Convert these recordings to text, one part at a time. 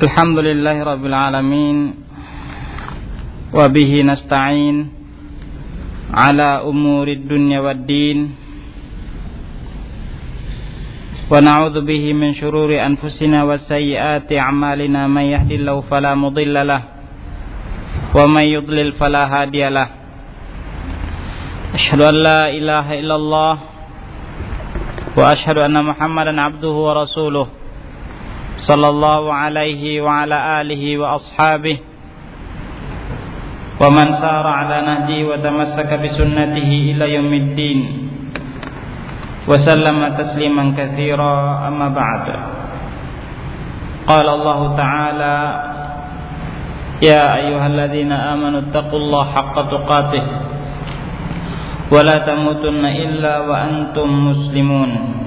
الحمد لله رب العالمين وبه نستعين على أمور الدنيا والدين ونعوذ به من شرور أنفسنا وسيئات أعمالنا. من يهدي الله فلا مضل له ومن يضلل فلا هادي له. أشهد أن لا إله إلا الله وأشهد أن محمدا عبده ورسوله. صلى الله عليه وعلى آله وأصحابه. ومن سار على نهجه وتمسك بسنته إلى يوم الدين. وسلم تسليما كثيرا أما بعد. قال الله تعالى يا أيها الذين آمنوا اتقوا الله حق تقاته. ولا تموتن إلا وأنتم مسلمون.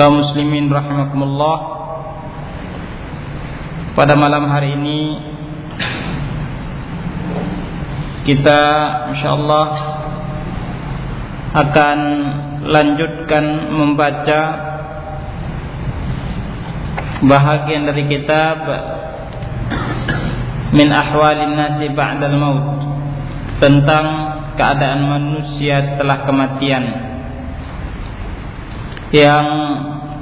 Kaum muslimin rahimakumullah. Pada malam hari ini kita insyaallah akan lanjutkan membaca bahagian dari kitab min ahwalin nasi ba'dal maut tentang keadaan manusia setelah kematian yang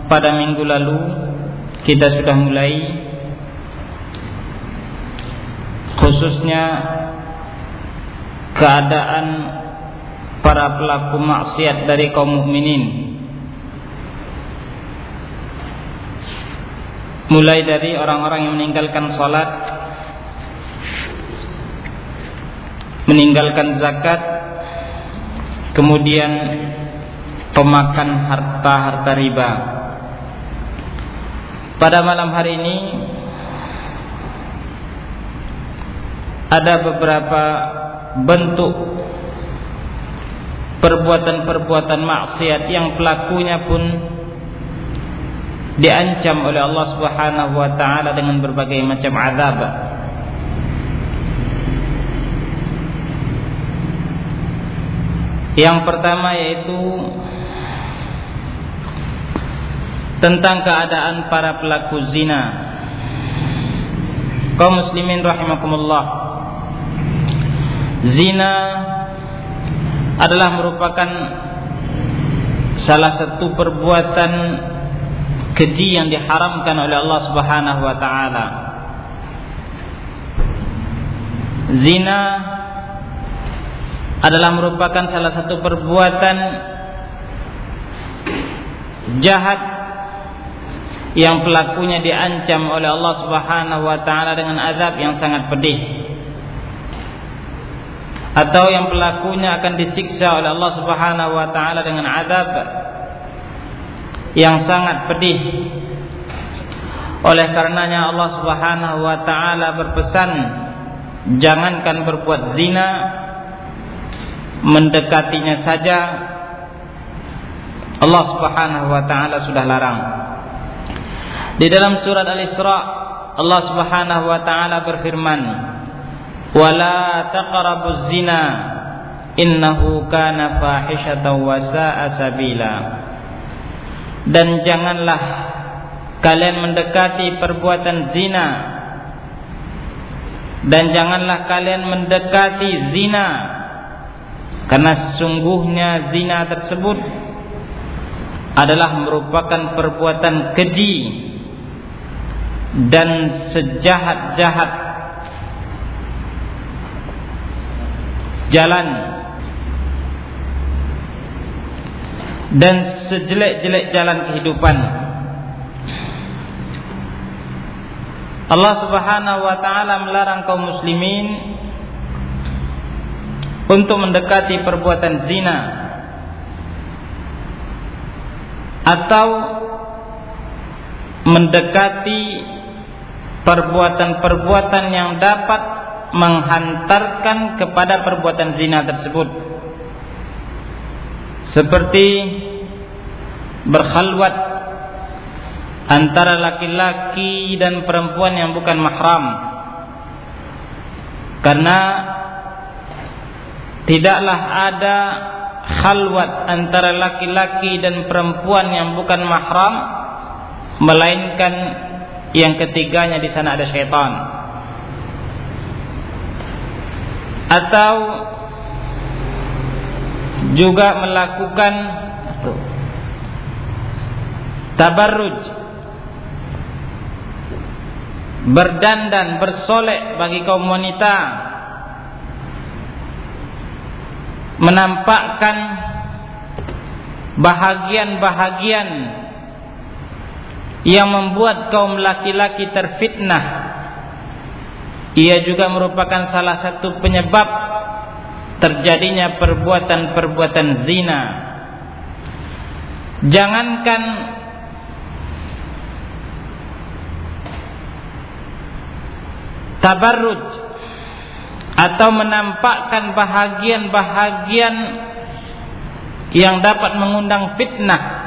pada minggu lalu kita sudah mulai khususnya keadaan para pelaku maksiat dari kaum mukminin. Mulai dari orang-orang yang meninggalkan salat meninggalkan zakat kemudian pemakan harta-harta riba. Pada malam hari ini ada beberapa bentuk perbuatan-perbuatan maksiat yang pelakunya pun diancam oleh Allah Subhanahu wa taala dengan berbagai macam azab. Yang pertama yaitu tentang keadaan para pelaku zina. Kaum muslimin rahimakumullah. Zina adalah merupakan salah satu perbuatan keji yang diharamkan oleh Allah Subhanahu wa taala. Zina adalah merupakan salah satu perbuatan jahat yang pelakunya diancam oleh Allah Subhanahu wa taala dengan azab yang sangat pedih. Atau yang pelakunya akan disiksa oleh Allah Subhanahu wa taala dengan azab yang sangat pedih. Oleh karenanya Allah Subhanahu wa taala berpesan jangankan berbuat zina mendekatinya saja. Allah Subhanahu wa taala sudah larang di dalam surat Al-Isra Allah Subhanahu wa taala berfirman, "Wala taqrabuz zina innahu kana fahishatan wa sa'a sabila." Dan janganlah kalian mendekati perbuatan zina dan janganlah kalian mendekati zina karena sesungguhnya zina tersebut adalah merupakan perbuatan keji dan sejahat-jahat jalan dan sejelek-jelek jalan kehidupan. Allah Subhanahu wa taala melarang kaum muslimin untuk mendekati perbuatan zina atau mendekati perbuatan-perbuatan yang dapat menghantarkan kepada perbuatan zina tersebut. Seperti berkhalwat antara laki-laki dan perempuan yang bukan mahram. Karena tidaklah ada khalwat antara laki-laki dan perempuan yang bukan mahram melainkan yang ketiganya di sana ada syaitan. Atau juga melakukan tabarruj. Berdandan bersolek bagi kaum wanita. Menampakkan bahagian-bahagian yang membuat kaum laki-laki terfitnah. Ia juga merupakan salah satu penyebab terjadinya perbuatan-perbuatan zina. Jangankan tabarruj atau menampakkan bahagian-bahagian yang dapat mengundang fitnah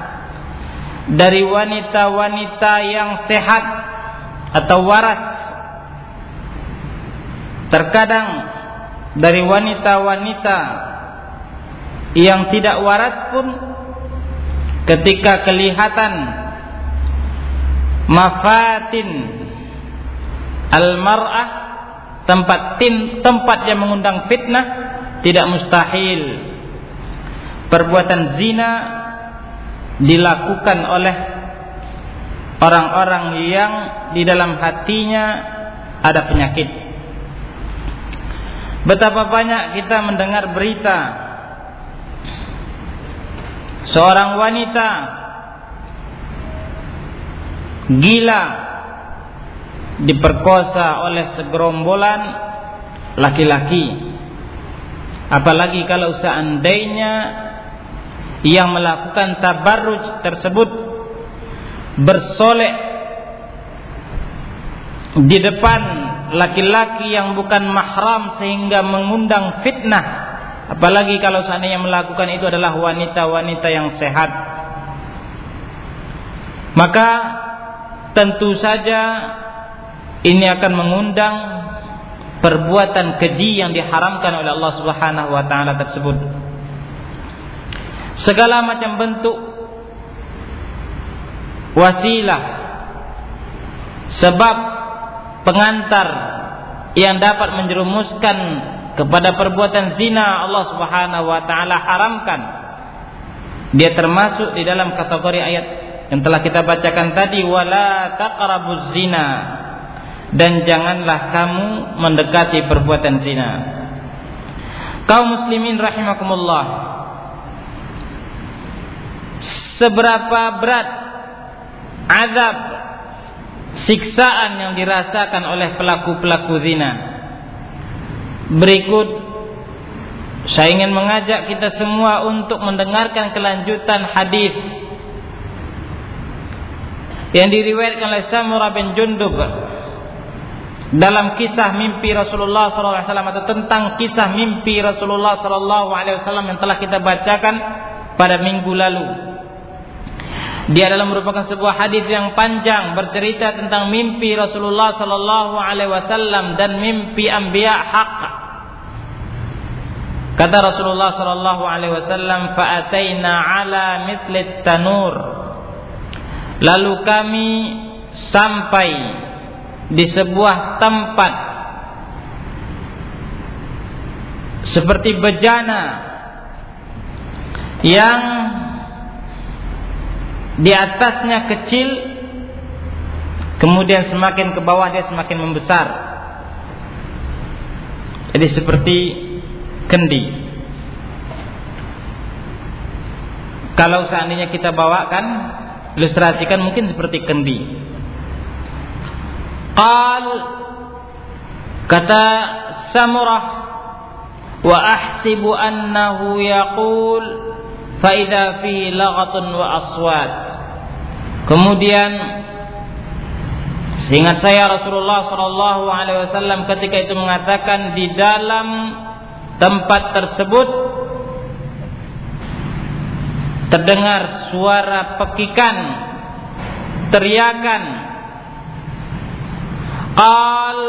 dari wanita-wanita yang sehat atau waras. Terkadang dari wanita-wanita yang tidak waras pun ketika kelihatan mafatin al-mar'ah tempat tim, tempat yang mengundang fitnah tidak mustahil. Perbuatan zina dilakukan oleh orang-orang yang di dalam hatinya ada penyakit. Betapa banyak kita mendengar berita seorang wanita gila diperkosa oleh segerombolan laki-laki. Apalagi kalau seandainya yang melakukan tabarruj tersebut bersolek di depan laki-laki yang bukan mahram sehingga mengundang fitnah apalagi kalau seandainya melakukan itu adalah wanita-wanita yang sehat maka tentu saja ini akan mengundang perbuatan keji yang diharamkan oleh Allah Subhanahu wa taala tersebut. Segala macam bentuk wasilah sebab pengantar yang dapat menjerumuskan kepada perbuatan zina Allah Subhanahu wa taala haramkan. Dia termasuk di dalam kategori ayat yang telah kita bacakan tadi wala taqrabuz zina dan janganlah kamu mendekati perbuatan zina. Kaum muslimin rahimakumullah. Seberapa berat azab siksaan yang dirasakan oleh pelaku-pelaku zina. Berikut saya ingin mengajak kita semua untuk mendengarkan kelanjutan hadis yang diriwayatkan oleh Samurah bin Jundub dalam kisah mimpi Rasulullah SAW atau tentang kisah mimpi Rasulullah SAW yang telah kita bacakan pada minggu lalu. Dia adalah merupakan sebuah hadis yang panjang bercerita tentang mimpi Rasulullah SAW dan mimpi Anbiya hak. Kata Rasulullah sallallahu alaihi wasallam, "Fa'ataina 'ala mislit tanur." Lalu kami sampai di sebuah tempat seperti bejana yang di atasnya kecil kemudian semakin ke bawah dia semakin membesar. Jadi seperti kendi. Kalau seandainya kita bawakan ilustrasikan mungkin seperti kendi. Qal kata Samurah wa ahsibu annahu yaqul fa idza fi laghatun wa aswat. Kemudian seingat saya Rasulullah sallallahu alaihi wasallam ketika itu mengatakan di dalam tempat tersebut terdengar suara pekikan teriakan Qal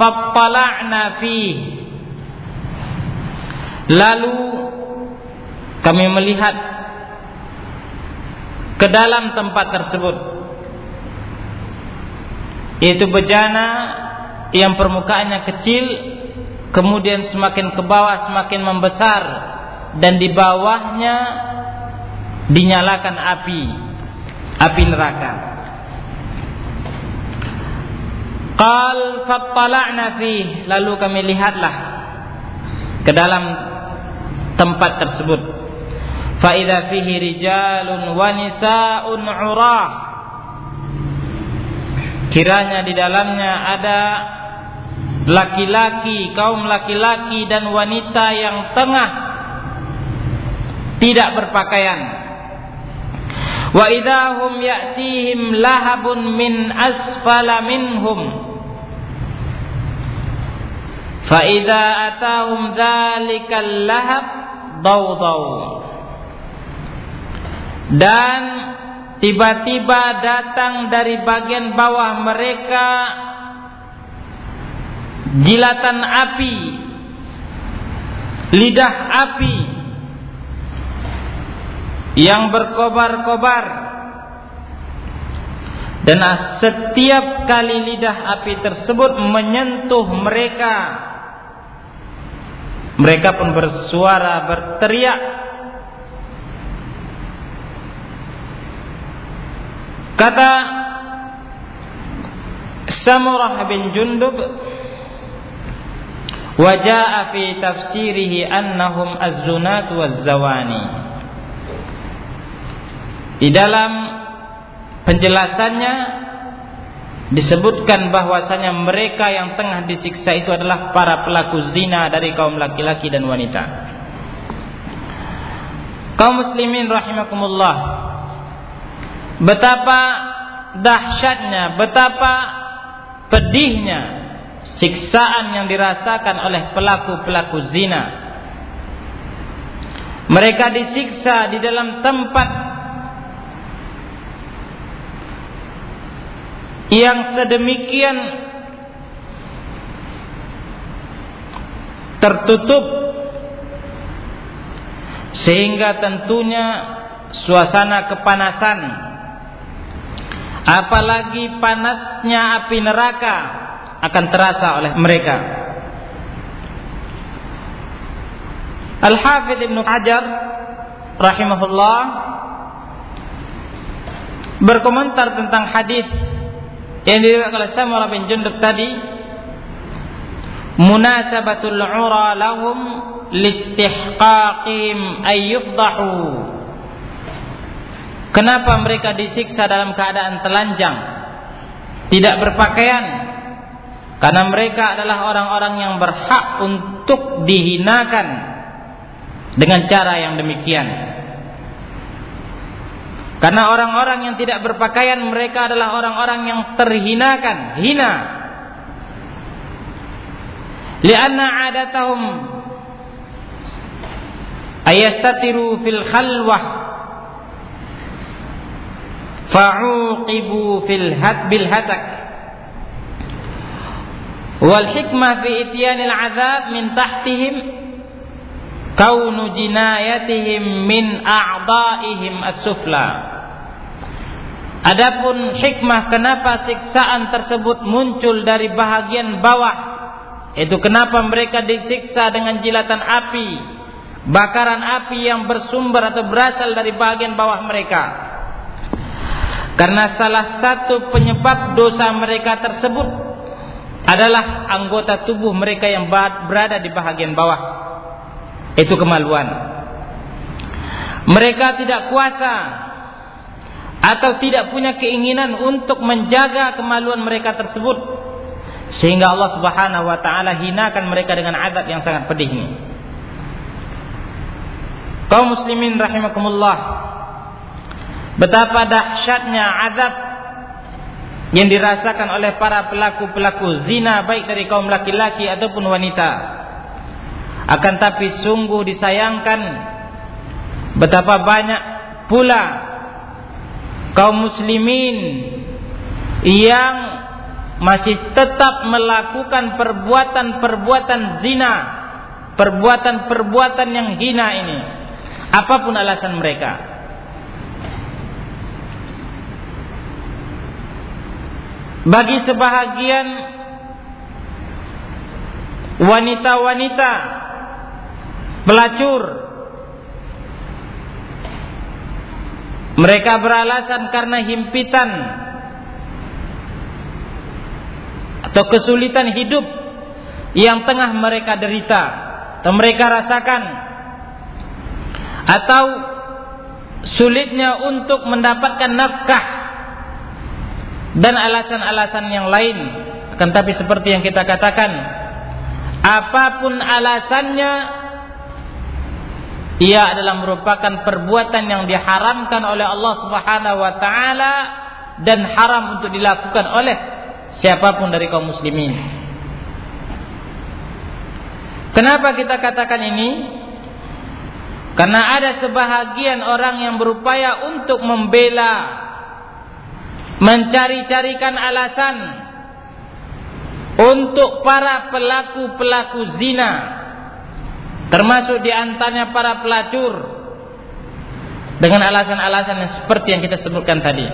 fappala'na fi Lalu kami melihat ke dalam tempat tersebut. Yaitu bejana yang permukaannya kecil kemudian semakin ke bawah semakin membesar dan di bawahnya dinyalakan api api neraka. Qal fattala'na fi lalu kami lihatlah ke dalam tempat tersebut fihi rijalun wa nisaa'un 'urah kiranya di dalamnya ada laki-laki, kaum laki-laki dan wanita yang tengah tidak berpakaian. Wa idahum ya'tihim lahabun min asfala minhum. Fa idza atahum dzalikal lahab dawdaw. Dan tiba-tiba datang dari bagian bawah mereka jilatan api, lidah api yang berkobar-kobar. Dan setiap kali lidah api tersebut menyentuh mereka mereka pun bersuara berteriak kata Samurah bin Jundub Wajah fi tafsirihi annahum az-zunat waz-zawani. Di dalam penjelasannya disebutkan bahwasanya mereka yang tengah disiksa itu adalah para pelaku zina dari kaum laki-laki dan wanita. Kaum muslimin rahimakumullah. Betapa dahsyatnya, betapa pedihnya siksaan yang dirasakan oleh pelaku-pelaku zina. Mereka disiksa di dalam tempat yang sedemikian tertutup sehingga tentunya suasana kepanasan apalagi panasnya api neraka akan terasa oleh mereka. Al-Hafidh Ibn Hajar rahimahullah berkomentar tentang hadis yang diriwayatkan oleh Samurah bin Jundub tadi munasabatul ura lahum listihqaqim ayyufdahu kenapa mereka disiksa dalam keadaan telanjang tidak berpakaian karena mereka adalah orang-orang yang berhak untuk dihinakan dengan cara yang demikian. Karena orang-orang yang tidak berpakaian mereka adalah orang-orang yang terhinakan, hina. Lianna adatahum ayastatiru fil khalwah fa'uqibu fil had bil hatak wal hikmah fi ityanil azab min tahtihim kaunu jinayatihim min a'daihim as-sufla. Adapun hikmah kenapa siksaan tersebut muncul dari bahagian bawah itu kenapa mereka disiksa dengan jilatan api bakaran api yang bersumber atau berasal dari bahagian bawah mereka karena salah satu penyebab dosa mereka tersebut adalah anggota tubuh mereka yang berada di bahagian bawah. Itu kemaluan. Mereka tidak kuasa atau tidak punya keinginan untuk menjaga kemaluan mereka tersebut sehingga Allah Subhanahu wa taala hinakan mereka dengan azab yang sangat pedih ini. Kaum muslimin rahimakumullah. Betapa dahsyatnya azab yang dirasakan oleh para pelaku-pelaku zina baik dari kaum laki-laki ataupun wanita. Akan tapi sungguh disayangkan betapa banyak pula kaum muslimin yang masih tetap melakukan perbuatan-perbuatan zina, perbuatan-perbuatan yang hina ini. Apa pun alasan mereka. Bagi sebahagian wanita-wanita pelacur mereka beralasan karena himpitan atau kesulitan hidup yang tengah mereka derita atau mereka rasakan atau sulitnya untuk mendapatkan nafkah dan alasan-alasan yang lain akan tapi seperti yang kita katakan apa pun alasannya ia adalah merupakan perbuatan yang diharamkan oleh Allah Subhanahu wa taala dan haram untuk dilakukan oleh siapa pun dari kaum muslimin. Kenapa kita katakan ini? Karena ada sebahagian orang yang berupaya untuk membela mencari-carikan alasan untuk para pelaku-pelaku zina termasuk di antaranya para pelacur dengan alasan-alasan yang seperti yang kita sebutkan tadi.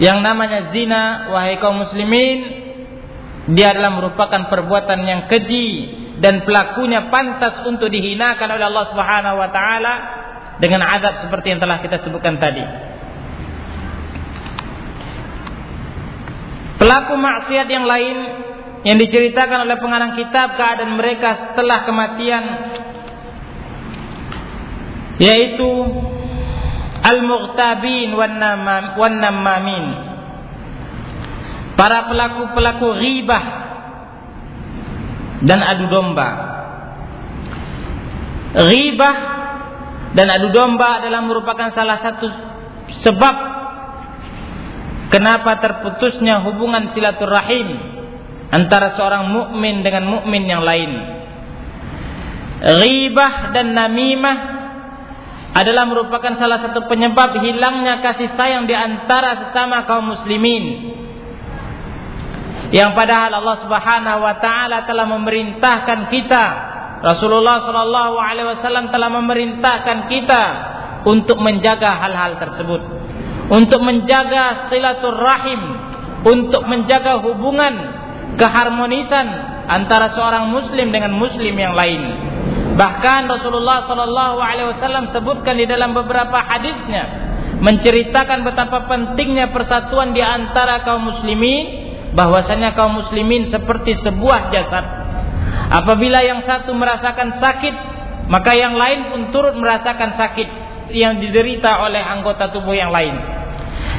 Yang namanya zina wahai kaum muslimin dia adalah merupakan perbuatan yang keji dan pelakunya pantas untuk dihinakan oleh Allah Subhanahu wa taala dengan azab seperti yang telah kita sebutkan tadi Pelaku maksiat yang lain yang diceritakan oleh pengarang kitab keadaan mereka setelah kematian yaitu al-mughtabin wan namamin para pelaku-pelaku ghibah dan adu domba. Ghibah dan adu domba adalah merupakan salah satu sebab Kenapa terputusnya hubungan silaturahim antara seorang mukmin dengan mukmin yang lain? Ghibah dan namimah adalah merupakan salah satu penyebab hilangnya kasih sayang di antara sesama kaum muslimin. Yang padahal Allah Subhanahu wa taala telah memerintahkan kita Rasulullah sallallahu alaihi wasallam telah memerintahkan kita untuk menjaga hal-hal tersebut untuk menjaga silaturahim, untuk menjaga hubungan keharmonisan antara seorang muslim dengan muslim yang lain. Bahkan Rasulullah sallallahu alaihi wasallam sebutkan di dalam beberapa hadisnya menceritakan betapa pentingnya persatuan di antara kaum muslimin bahwasanya kaum muslimin seperti sebuah jasad. Apabila yang satu merasakan sakit, maka yang lain pun turut merasakan sakit yang diderita oleh anggota tubuh yang lain.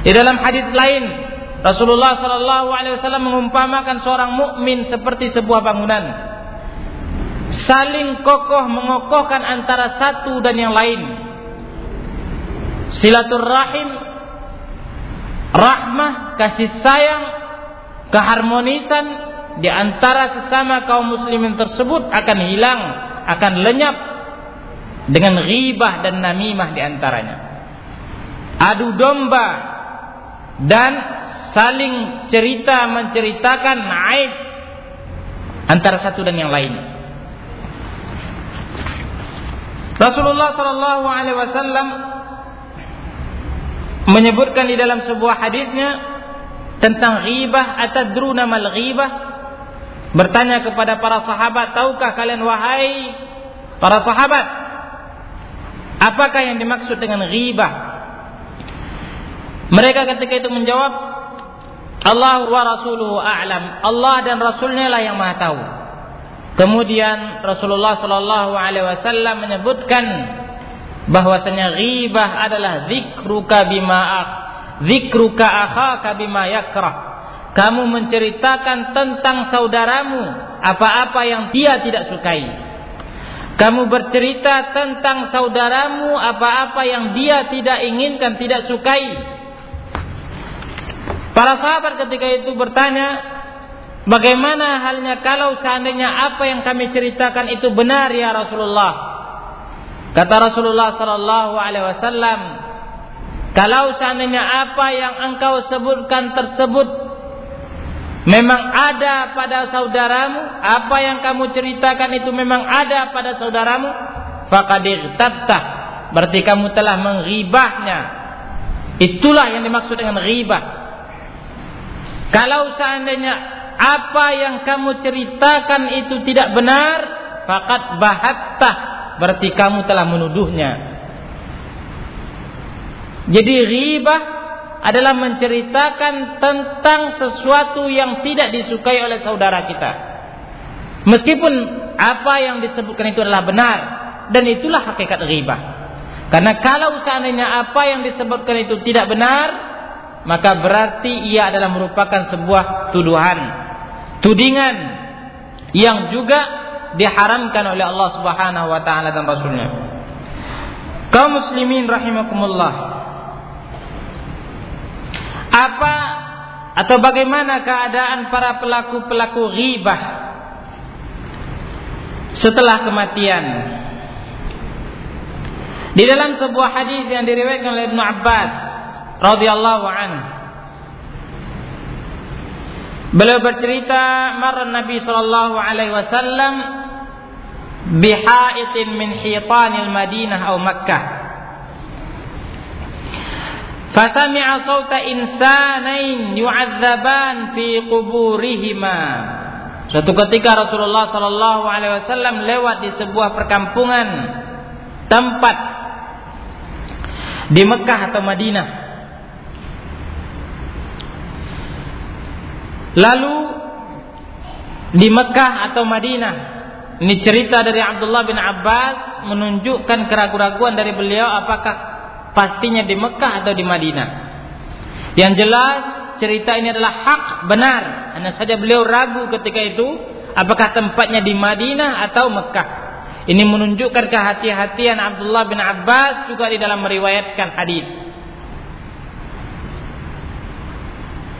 Di dalam hadis lain, Rasulullah Shallallahu Alaihi Wasallam mengumpamakan seorang mukmin seperti sebuah bangunan, saling kokoh mengokohkan antara satu dan yang lain. Silaturahim, rahmah, kasih sayang, keharmonisan di antara sesama kaum muslimin tersebut akan hilang, akan lenyap dengan ghibah dan namimah di antaranya. Adu domba dan saling cerita menceritakan aib antara satu dan yang lain. Rasulullah Shallallahu Alaihi Wasallam menyebutkan di dalam sebuah hadisnya tentang ghibah atadruna mal ghibah bertanya kepada para sahabat tahukah kalian wahai para sahabat apakah yang dimaksud dengan ghibah mereka ketika itu menjawab, Allah wa rasuluhu a'lam. Allah dan rasulnya lah yang maha tahu. Kemudian Rasulullah Shallallahu alaihi wasallam menyebutkan bahwasanya ghibah adalah zikruka bima zikruka akhaka bima yakrah. Kamu menceritakan tentang saudaramu apa-apa yang dia tidak sukai. Kamu bercerita tentang saudaramu apa-apa yang dia tidak inginkan, tidak sukai. Para sahabat ketika itu bertanya, bagaimana halnya kalau seandainya apa yang kami ceritakan itu benar ya Rasulullah? Kata Rasulullah sallallahu alaihi wasallam, kalau seandainya apa yang engkau sebutkan tersebut memang ada pada saudaramu, apa yang kamu ceritakan itu memang ada pada saudaramu, faqad Berarti kamu telah menghibahnya. Itulah yang dimaksud dengan ghibah Kalau seandainya apa yang kamu ceritakan itu tidak benar, fakat bahatta berarti kamu telah menuduhnya. Jadi ghibah adalah menceritakan tentang sesuatu yang tidak disukai oleh saudara kita. Meskipun apa yang disebutkan itu adalah benar dan itulah hakikat ghibah. Karena kalau seandainya apa yang disebutkan itu tidak benar, maka berarti ia adalah merupakan sebuah tuduhan, tudingan yang juga diharamkan oleh Allah Subhanahu wa taala dan rasulnya. Kaum muslimin rahimakumullah. Apa atau bagaimana keadaan para pelaku-pelaku ghibah setelah kematian? Di dalam sebuah hadis yang diriwayatkan oleh Ibnu Abbas radhiyallahu an Beliau bercerita marah Nabi sallallahu alaihi wasallam bihaitin min hitanil Madinah atau Makkah Fasami'a sauta insanain yu'adzaban fi quburihima. Suatu ketika Rasulullah sallallahu alaihi wasallam lewat di sebuah perkampungan tempat di Mekah atau Madinah. Lalu di Mekah atau Madinah ini cerita dari Abdullah bin Abbas menunjukkan keraguan-keraguan dari beliau apakah pastinya di Mekah atau di Madinah. Yang jelas cerita ini adalah hak benar. Hanya saja beliau ragu ketika itu apakah tempatnya di Madinah atau Mekah. Ini menunjukkan kehati-hatian Abdullah bin Abbas juga di dalam meriwayatkan hadis.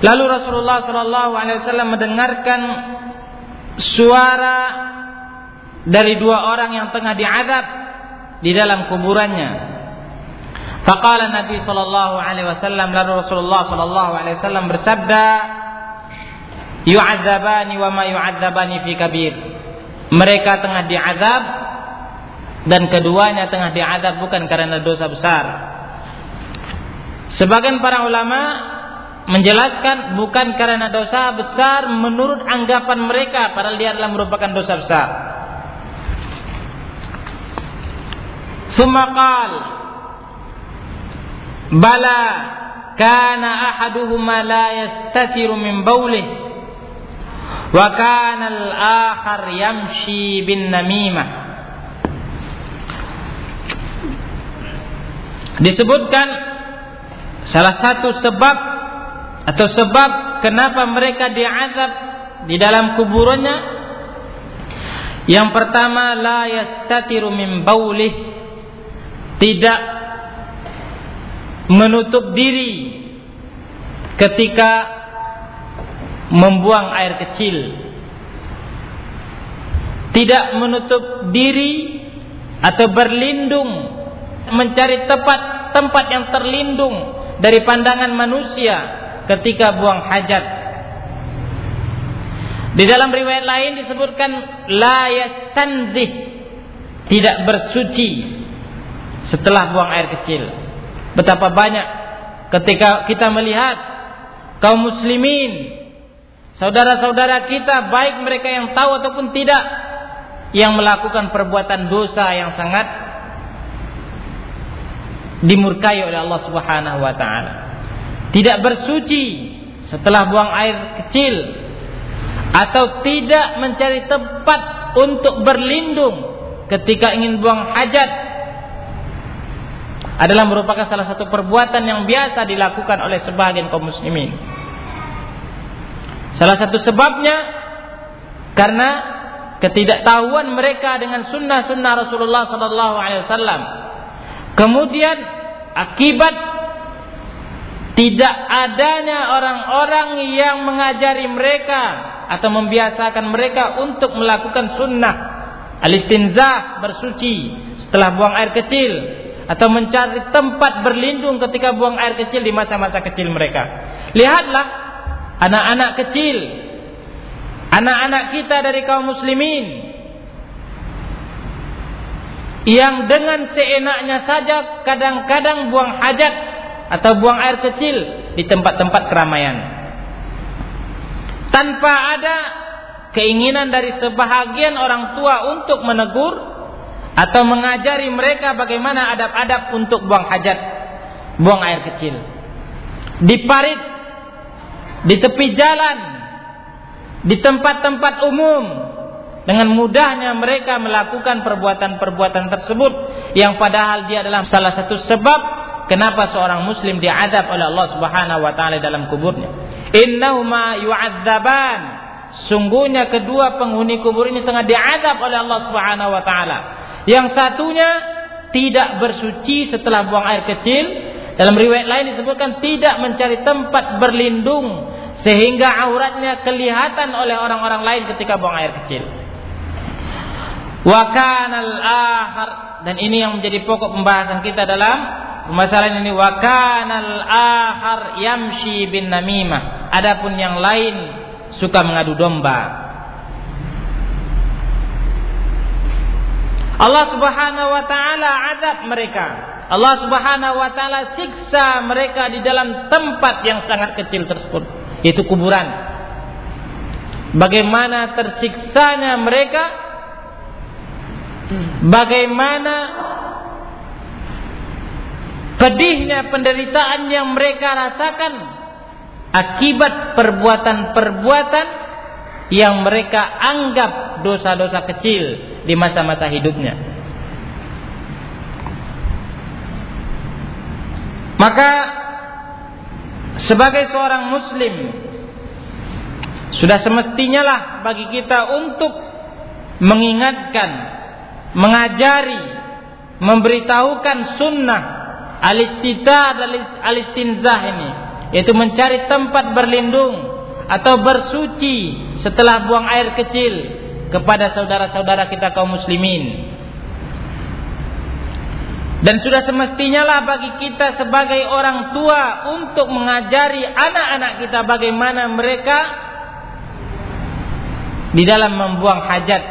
Lalu Rasulullah Shallallahu Alaihi Wasallam mendengarkan suara dari dua orang yang tengah diadab di dalam kuburannya. Faqala Nabi sallallahu alaihi wasallam lalu Rasulullah sallallahu alaihi wasallam bersabda Yu'adzabani wa ma yu'adzabani fi kabir. Mereka tengah diazab dan keduanya tengah diazab bukan karena dosa besar. Sebagian para ulama menjelaskan bukan karena dosa besar menurut anggapan mereka padahal dia adalah merupakan dosa besar. Sumakal bala kana ahaduhuma la yastatiru min bawlih wa kana al-akhar yamshi bin namimah disebutkan salah satu sebab atau sebab kenapa mereka diazab di dalam kuburannya? Yang pertama la yastatiru min baulih tidak menutup diri ketika membuang air kecil. Tidak menutup diri atau berlindung mencari tempat tempat yang terlindung dari pandangan manusia ketika buang hajat di dalam riwayat lain disebutkan la yastanzih tidak bersuci setelah buang air kecil Betapa banyak ketika kita melihat kaum muslimin, saudara-saudara kita baik mereka yang tahu ataupun tidak yang melakukan perbuatan dosa yang sangat dimurkai oleh Allah Subhanahu wa taala. Tidak bersuci setelah buang air kecil atau tidak mencari tempat untuk berlindung ketika ingin buang hajat adalah merupakan salah satu perbuatan yang biasa dilakukan oleh sebagian kaum muslimin. Salah satu sebabnya karena ketidaktahuan mereka dengan sunnah-sunnah Rasulullah Sallallahu Alaihi Wasallam. Kemudian akibat tidak adanya orang-orang yang mengajari mereka atau membiasakan mereka untuk melakukan sunnah al-istinzah bersuci setelah buang air kecil atau mencari tempat berlindung ketika buang air kecil di masa-masa kecil mereka. Lihatlah anak-anak kecil, anak-anak kita dari kaum muslimin yang dengan seenaknya saja kadang-kadang buang hajat atau buang air kecil di tempat-tempat keramaian. tanpa ada keinginan dari sebahagian orang tua untuk menegur atau mengajari mereka bagaimana adab-adab untuk buang hajat, buang air kecil. Di parit, di tepi jalan, di tempat-tempat umum, dengan mudahnya mereka melakukan perbuatan-perbuatan tersebut yang padahal dia adalah salah satu sebab kenapa seorang muslim diadab oleh Allah Subhanahu wa taala dalam kuburnya. Innahuma yu'adzaban Sungguhnya kedua penghuni kubur ini tengah diadab oleh Allah Subhanahu wa taala. Yang satunya tidak bersuci setelah buang air kecil. Dalam riwayat lain disebutkan tidak mencari tempat berlindung sehingga auratnya kelihatan oleh orang-orang lain ketika buang air kecil. Wa kanal dan ini yang menjadi pokok pembahasan kita dalam pembahasan ini wa kanal akhar yamshi bin namimah. Adapun yang lain suka mengadu domba. Allah Subhanahu wa taala azab mereka. Allah Subhanahu wa taala siksa mereka di dalam tempat yang sangat kecil tersebut, yaitu kuburan. Bagaimana tersiksanya mereka? Bagaimana pedihnya penderitaan yang mereka rasakan akibat perbuatan-perbuatan yang mereka anggap dosa-dosa kecil di masa-masa hidupnya. Maka sebagai seorang muslim sudah semestinya lah bagi kita untuk mengingatkan, mengajari, memberitahukan sunnah alistita dan alistinzah ini yaitu mencari tempat berlindung atau bersuci setelah buang air kecil kepada saudara-saudara kita kaum muslimin. Dan sudah semestinya lah bagi kita sebagai orang tua untuk mengajari anak-anak kita bagaimana mereka di dalam membuang hajat.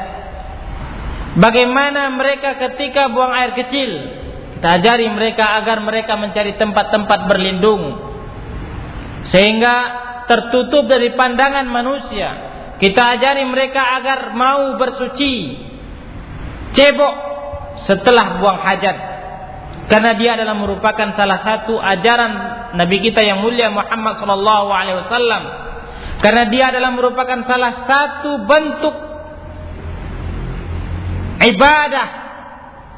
Bagaimana mereka ketika buang air kecil. Kita ajari mereka agar mereka mencari tempat-tempat berlindung sehingga tertutup dari pandangan manusia. Kita ajari mereka agar mau bersuci, cebok setelah buang hajat. Karena dia adalah merupakan salah satu ajaran Nabi kita yang mulia Muhammad sallallahu alaihi wasallam. Karena dia adalah merupakan salah satu bentuk ibadah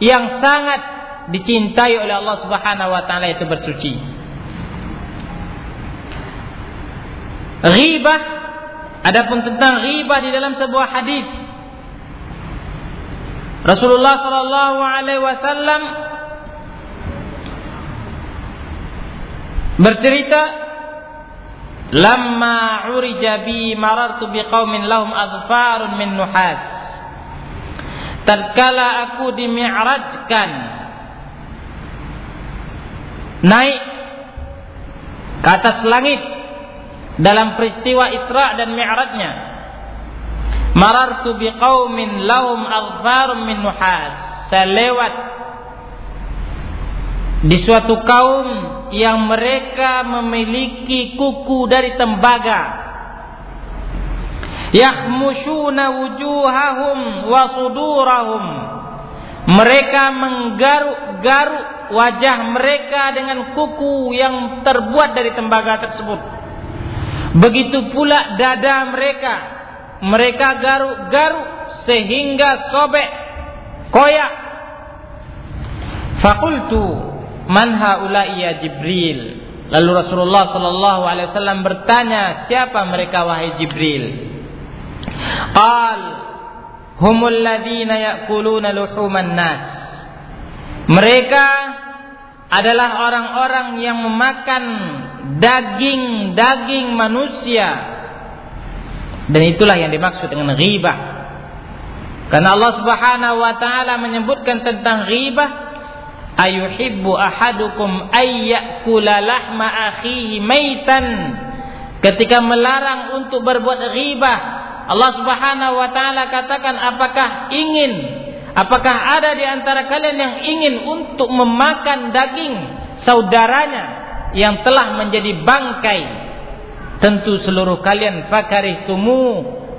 yang sangat dicintai oleh Allah Subhanahu wa taala itu bersuci. Ghibah adapun tentang ghibah di dalam sebuah hadis Rasulullah sallallahu alaihi wasallam bercerita lamma urija bi marartu bi qaumin lahum azfarun min nuhas tatkala aku dimi'rajkan naik ke atas langit dalam peristiwa Isra dan Mi'rajnya. Marartu biqaumin lahum aghfarum min nuhas. Saya lewat di suatu kaum yang mereka memiliki kuku dari tembaga. Yahmushuna wujuhahum wa sudurahum. Mereka menggaruk-garuk wajah mereka dengan kuku yang terbuat dari tembaga tersebut. Begitu pula dada mereka. Mereka garuk-garuk sehingga sobek, koyak. Fakultu man haula'i ya Jibril. Lalu Rasulullah sallallahu alaihi wasallam bertanya, siapa mereka wahai Jibril? Qal humul ladzina ya'kuluna luhuman nas. Mereka adalah orang-orang yang memakan daging-daging manusia. Dan itulah yang dimaksud dengan ghibah. Karena Allah Subhanahu wa taala menyebutkan tentang ghibah, ayuhibbu ahadukum ayyakula lahma akhihi maitan. Ketika melarang untuk berbuat ghibah, Allah Subhanahu wa taala katakan apakah ingin apakah ada di antara kalian yang ingin untuk memakan daging saudaranya yang telah menjadi bangkai tentu seluruh kalian tumu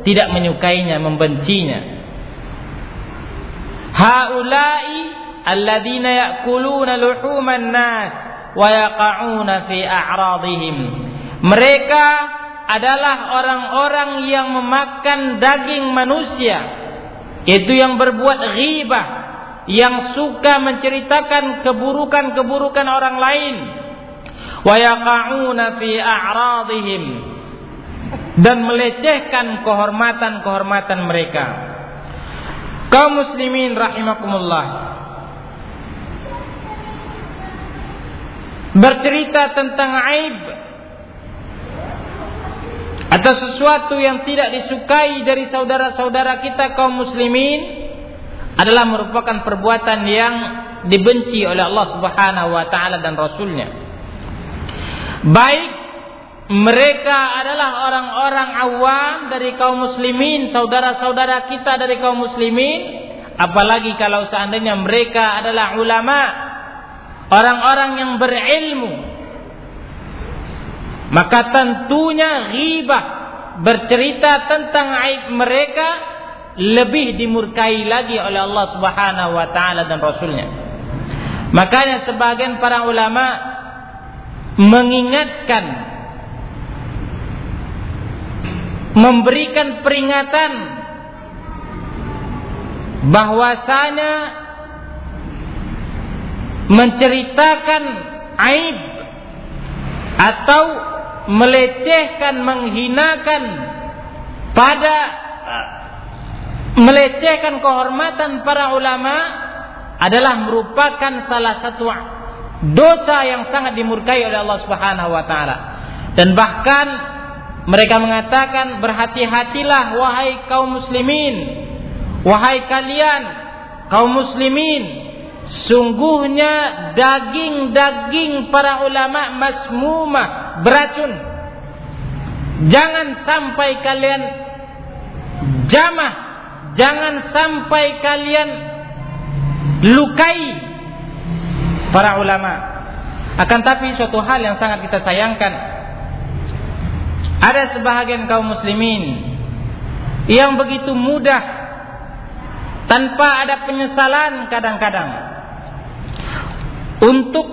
tidak menyukainya, membencinya. Haula'i alladzina ya'kuluna luhuman nas wa yaqa'una fi a'radihim. Mereka adalah orang-orang yang memakan daging manusia. Itu yang berbuat ghibah, yang suka menceritakan keburukan-keburukan orang lain. Wa yaqa'una fi a'radihim dan melecehkan kehormatan-kehormatan mereka. Kaum muslimin rahimakumullah. Bercerita tentang aib atau sesuatu yang tidak disukai dari saudara-saudara kita kaum muslimin adalah merupakan perbuatan yang dibenci oleh Allah Subhanahu wa taala dan rasulnya. Baik mereka adalah orang-orang awam dari kaum muslimin, saudara-saudara kita dari kaum muslimin, apalagi kalau seandainya mereka adalah ulama, orang-orang yang berilmu, maka tentunya ghibah bercerita tentang aib mereka lebih dimurkai lagi oleh Allah Subhanahu wa taala dan rasulnya. Makanya sebagian para ulama mengingatkan memberikan peringatan bahwasanya menceritakan aib atau melecehkan, menghinakan pada melecehkan kehormatan para ulama adalah merupakan salah satu dosa yang sangat dimurkai oleh Allah Subhanahu wa taala. Dan bahkan mereka mengatakan berhati-hatilah wahai kaum muslimin, wahai kalian kaum muslimin Sungguhnya daging-daging para ulama masmumah beracun. Jangan sampai kalian jamah, jangan sampai kalian lukai para ulama. Akan tapi suatu hal yang sangat kita sayangkan ada sebahagian kaum muslimin yang begitu mudah tanpa ada penyesalan kadang-kadang untuk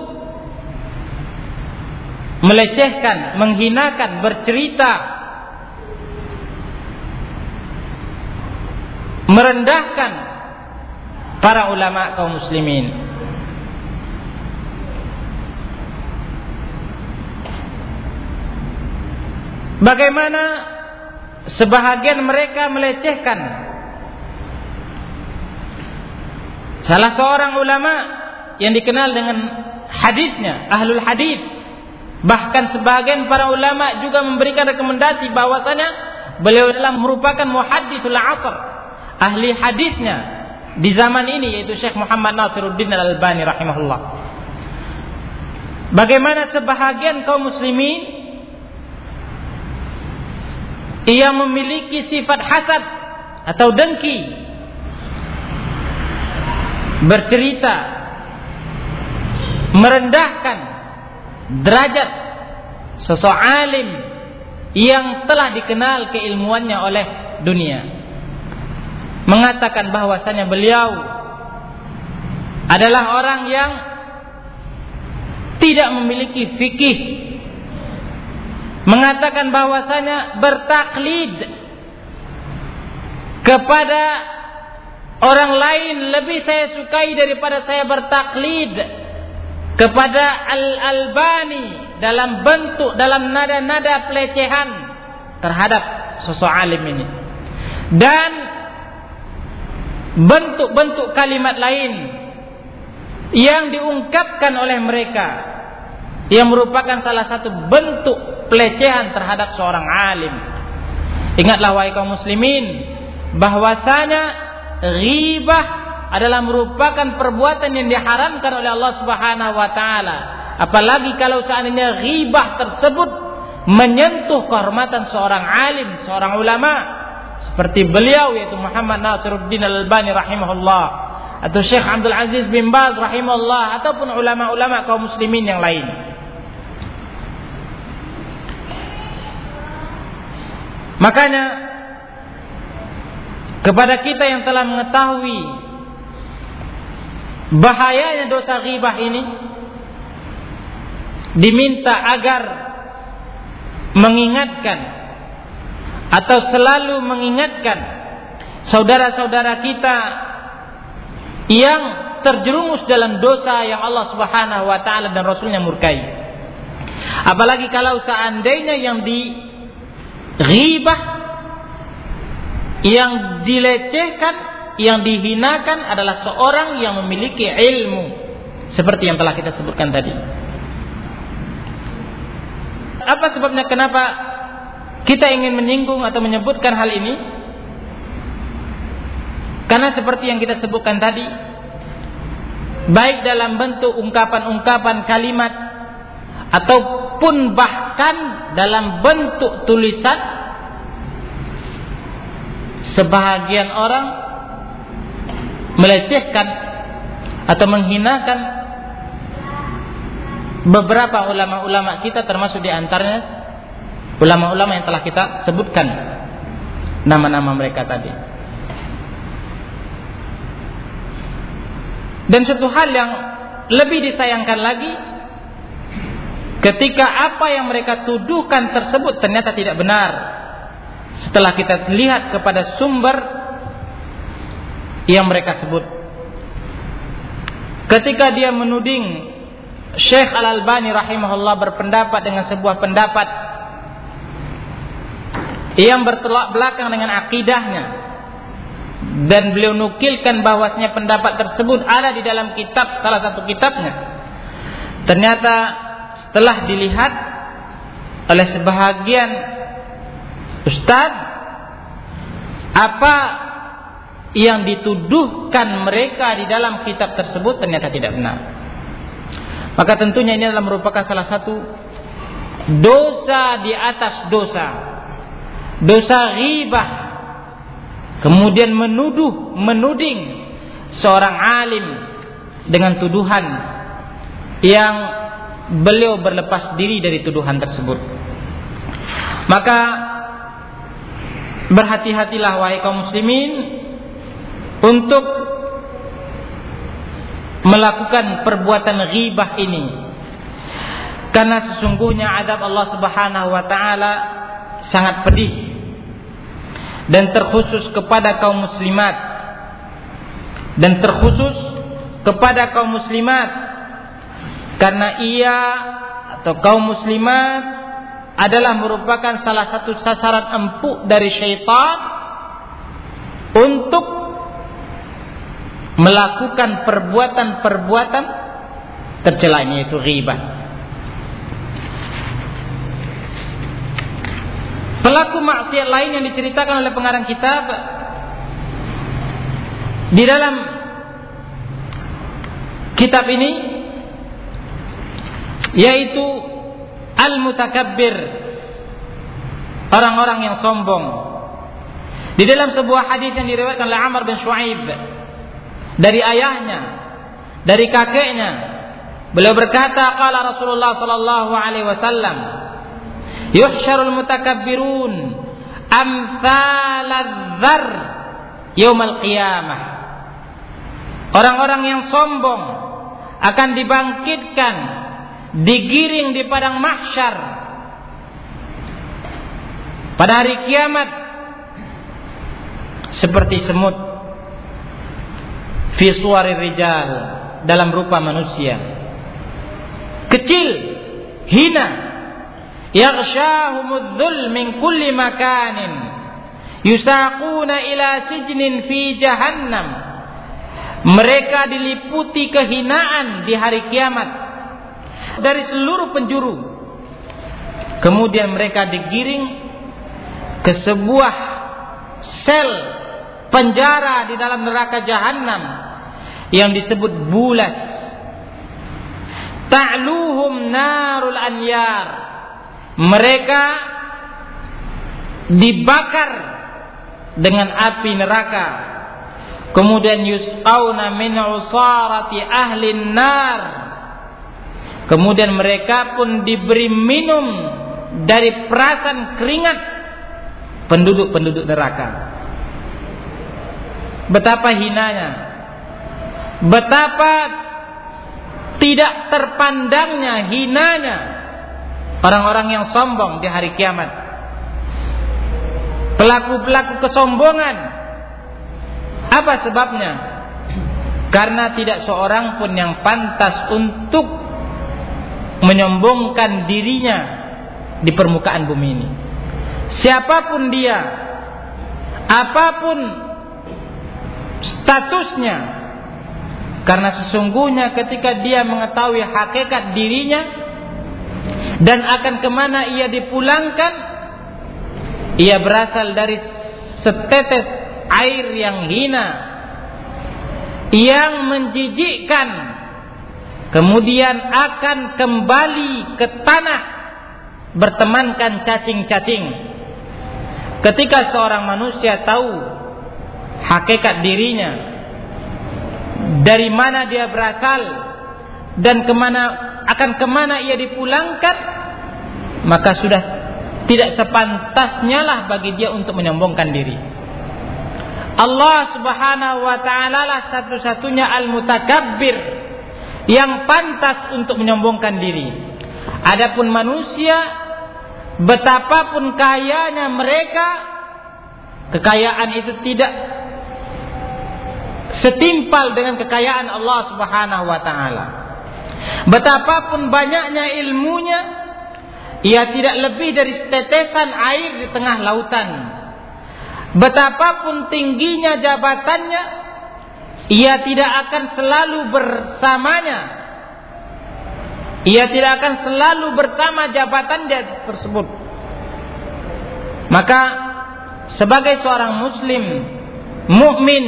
melecehkan, menghinakan, bercerita, merendahkan para ulama kaum muslimin. Bagaimana sebahagian mereka melecehkan salah seorang ulama yang dikenal dengan hadisnya, ahlul hadis. Bahkan sebagian para ulama juga memberikan rekomendasi bahwasanya beliau adalah merupakan muhadditsul asr, ahli hadisnya di zaman ini yaitu Syekh Muhammad Nasiruddin Al-Albani rahimahullah. Bagaimana sebahagian kaum muslimin ia memiliki sifat hasad atau dengki bercerita merendahkan derajat sosok alim yang telah dikenal keilmuannya oleh dunia. Mengatakan bahwasanya beliau adalah orang yang tidak memiliki fikih. Mengatakan bahwasanya bertaklid kepada orang lain lebih saya sukai daripada saya bertaklid kepada Al-Albani dalam bentuk dalam nada-nada pelecehan terhadap sosok alim ini dan bentuk-bentuk kalimat lain yang diungkapkan oleh mereka yang merupakan salah satu bentuk pelecehan terhadap seorang alim. Ingatlah wahai kaum muslimin bahwasanya ghibah adalah merupakan perbuatan yang diharamkan oleh Allah Subhanahu wa taala. Apalagi kalau seandainya ghibah tersebut menyentuh kehormatan seorang alim, seorang ulama seperti beliau yaitu Muhammad Nasiruddin Al-Albani rahimahullah atau Syekh Abdul Aziz bin Baz rahimahullah ataupun ulama-ulama kaum muslimin yang lain. Makanya kepada kita yang telah mengetahui bahayanya dosa ghibah ini diminta agar mengingatkan atau selalu mengingatkan saudara-saudara kita yang terjerumus dalam dosa yang Allah Subhanahu wa taala dan Rasulnya murkai. Apalagi kalau seandainya yang di ghibah yang dilecehkan, yang dihinakan adalah seorang yang memiliki ilmu seperti yang telah kita sebutkan tadi. Apa sebabnya kenapa kita ingin menyinggung atau menyebutkan hal ini? Karena seperti yang kita sebutkan tadi, baik dalam bentuk ungkapan-ungkapan kalimat ataupun bahkan dalam bentuk tulisan sebahagian orang melecehkan atau menghinakan beberapa ulama-ulama kita termasuk di antaranya ulama-ulama yang telah kita sebutkan nama-nama mereka tadi. Dan satu hal yang lebih disayangkan lagi ketika apa yang mereka tuduhkan tersebut ternyata tidak benar. Setelah kita lihat kepada sumber yang mereka sebut. Ketika dia menuding Syekh Al-Albani rahimahullah berpendapat dengan sebuah pendapat yang bertolak belakang dengan akidahnya dan beliau nukilkan bahwasanya pendapat tersebut ada di dalam kitab salah satu kitabnya. Ternyata setelah dilihat oleh sebahagian ustaz apa yang dituduhkan mereka di dalam kitab tersebut ternyata tidak benar. Maka tentunya ini adalah merupakan salah satu dosa di atas dosa. Dosa ghibah kemudian menuduh, menuding seorang alim dengan tuduhan yang beliau berlepas diri dari tuduhan tersebut. Maka berhati-hatilah wahai kaum muslimin untuk melakukan perbuatan ghibah ini. Karena sesungguhnya adab Allah Subhanahu wa taala sangat pedih dan terkhusus kepada kaum muslimat dan terkhusus kepada kaum muslimat karena ia atau kaum muslimat adalah merupakan salah satu sasaran empuk dari syaitan untuk melakukan perbuatan-perbuatan tercelanya itu ghibah. Pelaku maksiat lain yang diceritakan oleh pengarang kitab di dalam kitab ini yaitu al-mutakabbir orang-orang yang sombong. Di dalam sebuah hadis yang diriwayatkan oleh Amr bin Shu'aib dari ayahnya. Dari kakeknya. Beliau berkata qala Rasulullah sallallahu alaihi wasallam yuhsyarul mutakabbirun amsaladzar yaumal qiyamah orang-orang yang sombong akan dibangkitkan digiring di padang mahsyar. Pada hari kiamat seperti semut fi suwari rijal dalam rupa manusia. Kecil hina. Yaghshahumudh min kulli makanin. Yusaquna ila sijnin fi jahannam. Mereka diliputi kehinaan di hari kiamat. Dari seluruh penjuru. Kemudian mereka digiring ke sebuah sel penjara di dalam neraka jahanam yang disebut bulas ta'luhum narul anyar mereka dibakar dengan api neraka kemudian yusqauna min usarati ahli nar kemudian mereka pun diberi minum dari perasan keringat penduduk-penduduk neraka. Betapa hinanya. Betapa tidak terpandangnya, hinanya orang-orang yang sombong di hari kiamat. Pelaku-pelaku kesombongan. Apa sebabnya? Karena tidak seorang pun yang pantas untuk menyombongkan dirinya di permukaan bumi ini. Siapa pun dia, apa pun statusnya, karena sesungguhnya ketika dia mengetahui hakikat dirinya dan akan ke mana ia dipulangkan, ia berasal dari setetes air yang hina yang menjijikkan kemudian akan kembali ke tanah bertemankan cacing-cacing. Ketika seorang manusia tahu hakikat dirinya dari mana dia berasal dan ke mana akan ke mana ia dipulangkan maka sudah tidak sepantasnya lah bagi dia untuk menyombongkan diri Allah Subhanahu wa taala lah satu-satunya al-mutakabbir yang pantas untuk menyombongkan diri. Adapun manusia betapapun kayanya mereka kekayaan itu tidak setimpal dengan kekayaan Allah Subhanahu wa taala. Betapapun banyaknya ilmunya ia tidak lebih dari tetesan air di tengah lautan Betapapun tingginya jabatannya, ia tidak akan selalu bersamanya. Ia tidak akan selalu bersama jabatan dia tersebut. Maka sebagai seorang muslim mukmin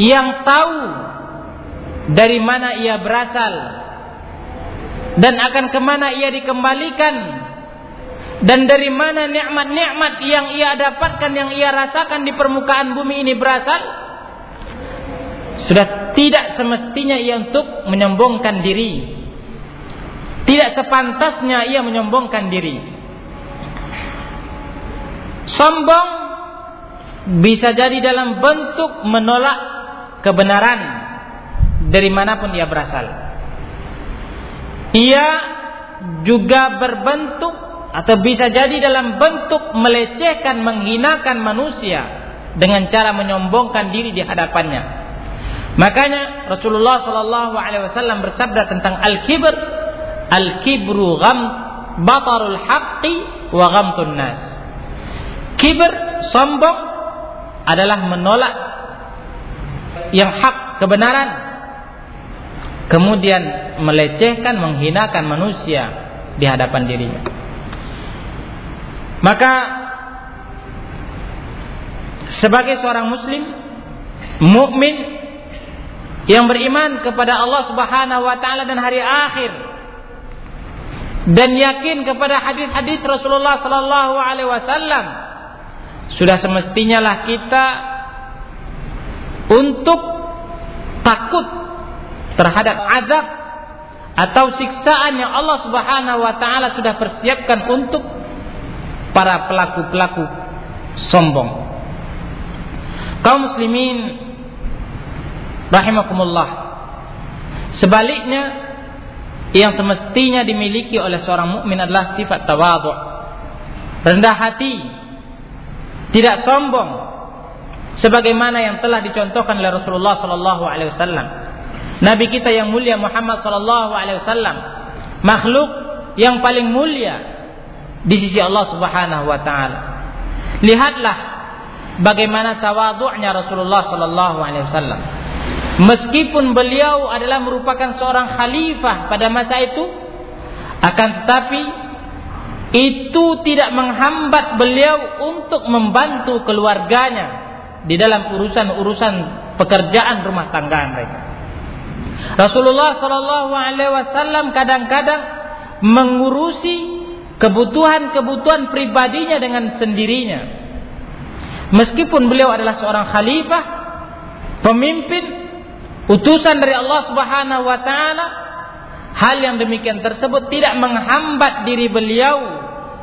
yang tahu dari mana ia berasal dan akan ke mana ia dikembalikan dan dari mana nikmat-nikmat yang ia dapatkan, yang ia rasakan di permukaan bumi ini berasal? Sudah tidak semestinya ia untuk menyombongkan diri. Tidak sepantasnya ia menyombongkan diri. Sombong bisa jadi dalam bentuk menolak kebenaran dari mana pun ia berasal. Ia juga berbentuk atau bisa jadi dalam bentuk melecehkan, menghinakan manusia dengan cara menyombongkan diri di hadapannya. Makanya Rasulullah Shallallahu Alaihi Wasallam bersabda tentang al-kibr, al-kibru gham batarul haqqi wa ghamtun nas. Kibr, sombong adalah menolak yang hak, kebenaran. Kemudian melecehkan, menghinakan manusia di hadapan dirinya. Maka sebagai seorang muslim mukmin yang beriman kepada Allah Subhanahu wa taala dan hari akhir dan yakin kepada hadis-hadis Rasulullah sallallahu alaihi wasallam sudah semestinya lah kita untuk takut terhadap azab atau siksaan yang Allah Subhanahu wa taala sudah persiapkan untuk para pelaku-pelaku sombong. Kaum muslimin rahimakumullah. Sebaliknya yang semestinya dimiliki oleh seorang mukmin adalah sifat tawadhu. Rendah hati, tidak sombong sebagaimana yang telah dicontohkan oleh Rasulullah sallallahu alaihi wasallam. Nabi kita yang mulia Muhammad sallallahu alaihi wasallam, makhluk yang paling mulia di sisi Allah Subhanahu wa taala. Lihatlah bagaimana tawadhu'nya Rasulullah sallallahu alaihi wasallam. Meskipun beliau adalah merupakan seorang khalifah pada masa itu, akan tetapi itu tidak menghambat beliau untuk membantu keluarganya di dalam urusan-urusan pekerjaan rumah tangga mereka. Rasulullah Shallallahu Alaihi Wasallam kadang-kadang mengurusi kebutuhan-kebutuhan pribadinya dengan sendirinya. Meskipun beliau adalah seorang khalifah, pemimpin, utusan dari Allah Subhanahu wa taala, hal yang demikian tersebut tidak menghambat diri beliau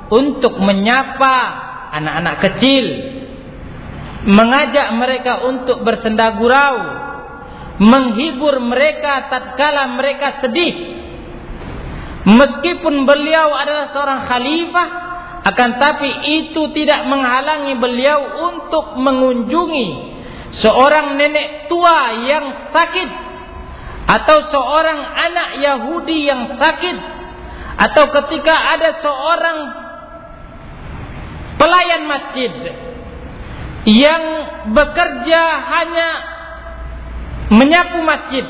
untuk menyapa anak-anak kecil, mengajak mereka untuk bersenda gurau, menghibur mereka tatkala mereka sedih. Meskipun beliau adalah seorang khalifah, akan tapi itu tidak menghalangi beliau untuk mengunjungi seorang nenek tua yang sakit atau seorang anak Yahudi yang sakit atau ketika ada seorang pelayan masjid yang bekerja hanya menyapu masjid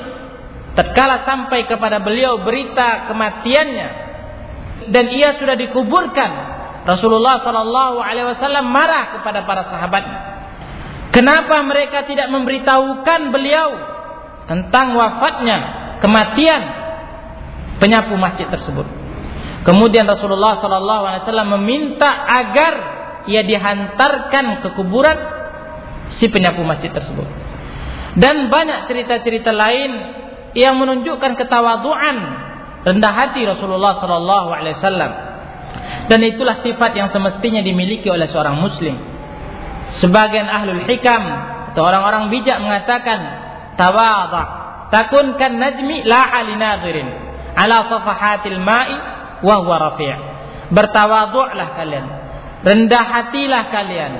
tatkala sampai kepada beliau berita kematiannya dan ia sudah dikuburkan Rasulullah sallallahu alaihi wasallam marah kepada para sahabatnya kenapa mereka tidak memberitahukan beliau tentang wafatnya kematian penyapu masjid tersebut? Kemudian Rasulullah sallallahu alaihi wasallam meminta agar ia dihantarkan ke kuburan si penyapu masjid tersebut dan banyak cerita-cerita lain yang menunjukkan ketawaduan rendah hati Rasulullah sallallahu alaihi wasallam. Dan itulah sifat yang semestinya dimiliki oleh seorang muslim. Sebagian ahlul hikam atau orang-orang bijak mengatakan tawadha takunkan najmi la alinadirin ala safahatil ma'i wa huwa rafi'. Bertawadhu'lah kalian. Rendah hatilah kalian.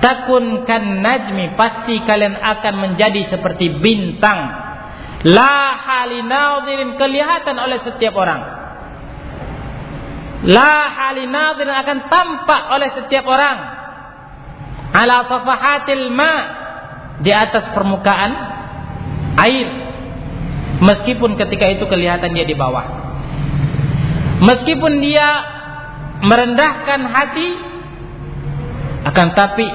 Takun kan najmi pasti kalian akan menjadi seperti bintang. La halinadirin kelihatan oleh setiap orang. La halinadirin akan tampak oleh setiap orang. Ala safahatil ma di atas permukaan air. Meskipun ketika itu kelihatan dia di bawah. Meskipun dia merendahkan hati akan tapi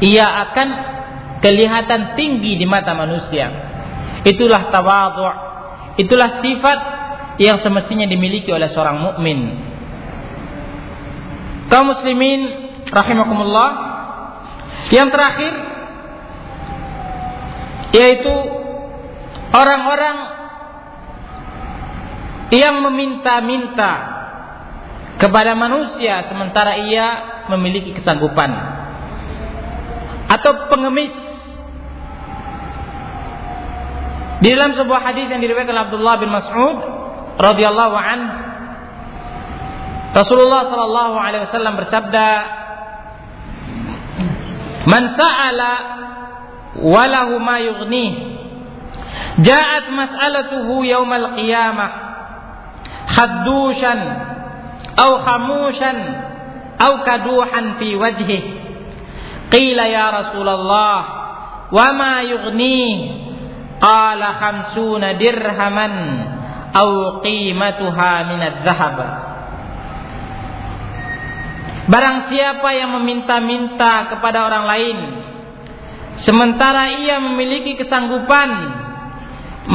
ia akan kelihatan tinggi di mata manusia. Itulah tawadhu'. Itulah sifat yang semestinya dimiliki oleh seorang mukmin. Kaum muslimin rahimakumullah. Yang terakhir yaitu orang-orang yang meminta-minta kepada manusia sementara ia memiliki kesanggupan atau pengemis. Di dalam sebuah hadis yang diriwayatkan Abdullah bin Mas'ud radhiyallahu an Rasulullah sallallahu alaihi wasallam bersabda Man sa'ala walahu ma yughnih Ja'at mas'alatuhu yaumal qiyamah khaddushan aw khamushan aw kaduhan fi wajhihi Qila ya Rasulullah, wa ma yughni? Qala khamsuna dirhaman aw qimatuha min adh-dhahab. Barang siapa yang meminta-minta kepada orang lain sementara ia memiliki kesanggupan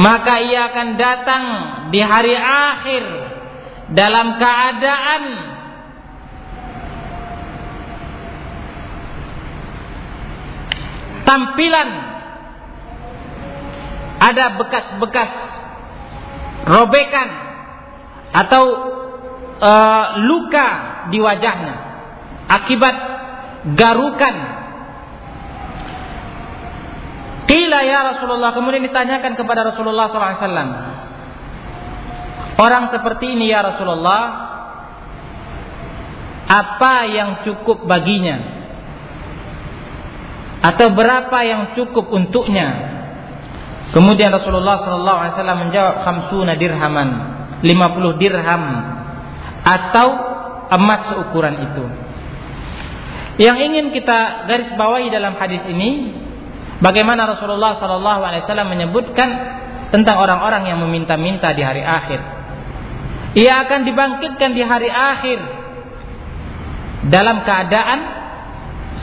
maka ia akan datang di hari akhir dalam keadaan tampilan ada bekas-bekas robekan atau uh, luka di wajahnya akibat garukan. Qila ya Rasulullah kemudian ditanyakan kepada Rasulullah SAW Orang seperti ini ya Rasulullah Apa yang cukup baginya atau berapa yang cukup untuknya? Kemudian Rasulullah wasallam menjawab khamsuna dirhaman, 50 dirham atau emas seukuran itu. Yang ingin kita garis bawahi dalam hadis ini bagaimana Rasulullah wasallam menyebutkan tentang orang-orang yang meminta-minta di hari akhir. Ia akan dibangkitkan di hari akhir dalam keadaan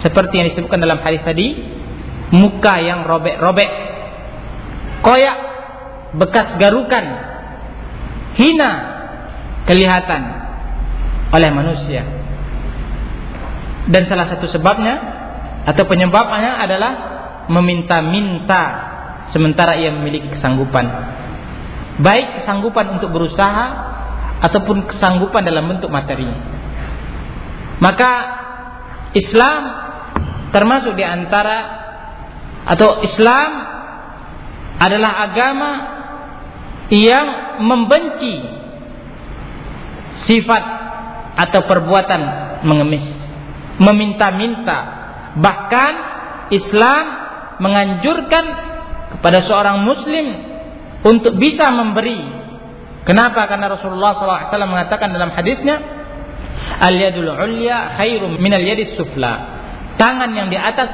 seperti yang disebutkan dalam hadis tadi, muka yang robek-robek, koyak, bekas garukan, hina kelihatan oleh manusia. Dan salah satu sebabnya atau penyebabnya adalah meminta-minta sementara ia memiliki kesanggupan. Baik kesanggupan untuk berusaha ataupun kesanggupan dalam bentuk materi. Maka Islam termasuk di antara atau Islam adalah agama yang membenci sifat atau perbuatan mengemis, meminta-minta. Bahkan Islam menganjurkan kepada seorang muslim untuk bisa memberi. Kenapa? Karena Rasulullah SAW mengatakan dalam hadisnya, Al-yadul ulya khairum min al-yadis sufla. Tangan yang di atas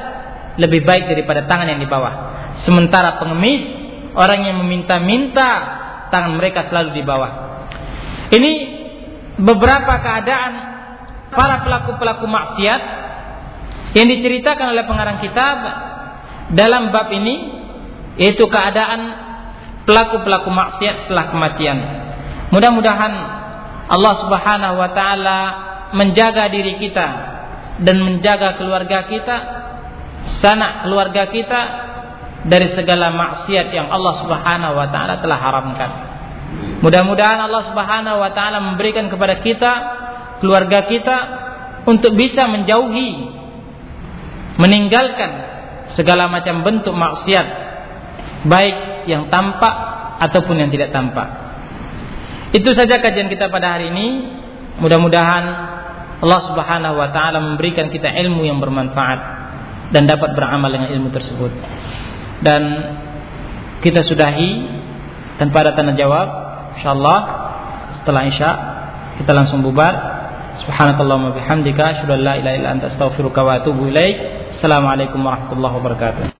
lebih baik daripada tangan yang di bawah. Sementara pengemis, orang yang meminta-minta, tangan mereka selalu di bawah. Ini beberapa keadaan para pelaku-pelaku maksiat yang diceritakan oleh pengarang kitab dalam bab ini yaitu keadaan pelaku-pelaku maksiat setelah kematian. Mudah-mudahan Allah Subhanahu wa taala menjaga diri kita dan menjaga keluarga kita, sanak keluarga kita dari segala maksiat yang Allah Subhanahu wa taala telah haramkan. Mudah-mudahan Allah Subhanahu wa taala memberikan kepada kita, keluarga kita untuk bisa menjauhi meninggalkan segala macam bentuk maksiat baik yang tampak ataupun yang tidak tampak. Itu saja kajian kita pada hari ini. Mudah-mudahan Allah Subhanahu wa taala memberikan kita ilmu yang bermanfaat dan dapat beramal dengan ilmu tersebut. Dan kita sudahi tanpa ada tanda jawab insyaallah setelah isya kita langsung bubar. Subhanakallahumma bihamdika asyhadu an la ilaha illa anta astaghfiruka wa atubu ilaik. Assalamualaikum warahmatullahi wabarakatuh.